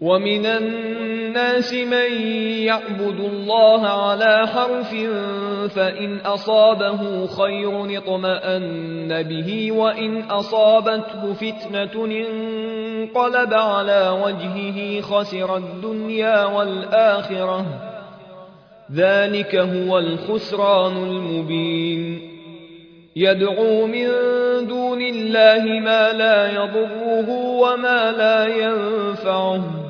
ومن الناس من يعبد الله على حرف فان اصابه خير اطمان به وان اصابته فتنه انقلب على وجهه خسر الدنيا والاخره ذلك هو الخسران المبين يدعو من دون الله ما لا يضره وما لا ينفعه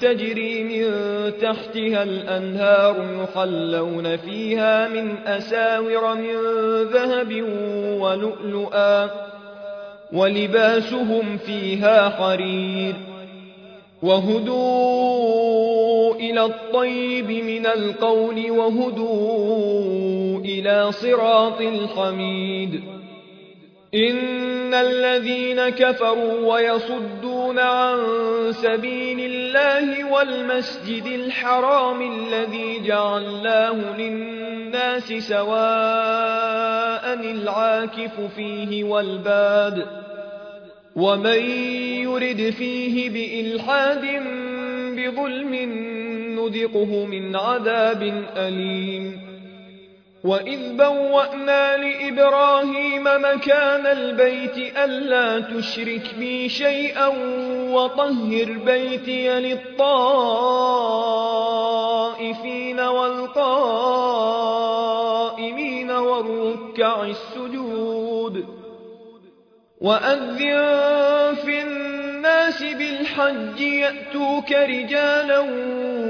تجري من تحتها الأنهار يحلون فيها من أساور من ذهب ولؤلؤا ولباسهم فيها حرير وهدوا إلى الطيب من القول وهدوا إلى صراط الحميد إن الذين كفروا ويصدون عن سبيل الله والمسجد الحرام الذي جعلناه للناس سواء العاكف فيه والباد ومن يرد فيه بإلحاد بظلم نذقه من عذاب أليم وإذ بوأنا لإبراهيم مكان البيت ألا تشرك بي شيئا وطهر بيتي للطائفين والقائمين والركع السجود وأذن في الناس بالحج يأتوك رجالا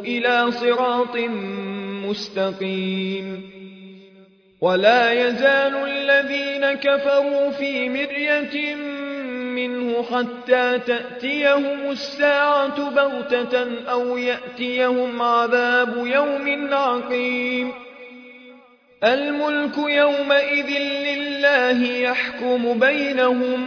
إلى صراط مستقيم. ولا يزال الذين كفروا في مرية منه حتى تأتيهم الساعة بغتة أو يأتيهم عذاب يوم عقيم. الملك يومئذ لله يحكم بينهم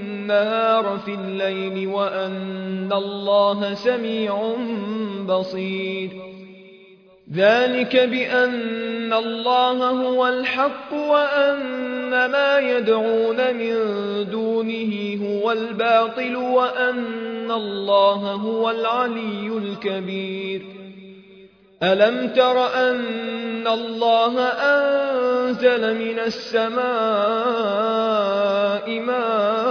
النهار في الليل وأن الله سميع بصير. ذلك بأن الله هو الحق وأن ما يدعون من دونه هو الباطل وأن الله هو العلي الكبير. ألم تر أن الله أنزل من السماء ماء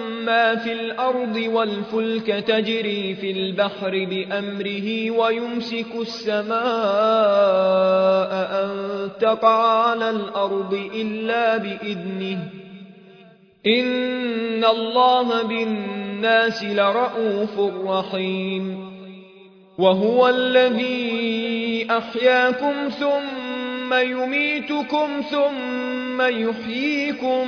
ما في الأرض والفلك تجري في البحر بأمره ويمسك السماء أن تقع على الأرض إلا بإذنه. إن الله بالناس لرءوف رحيم. وهو الذي أحياكم ثم يميتكم ثم يحييكم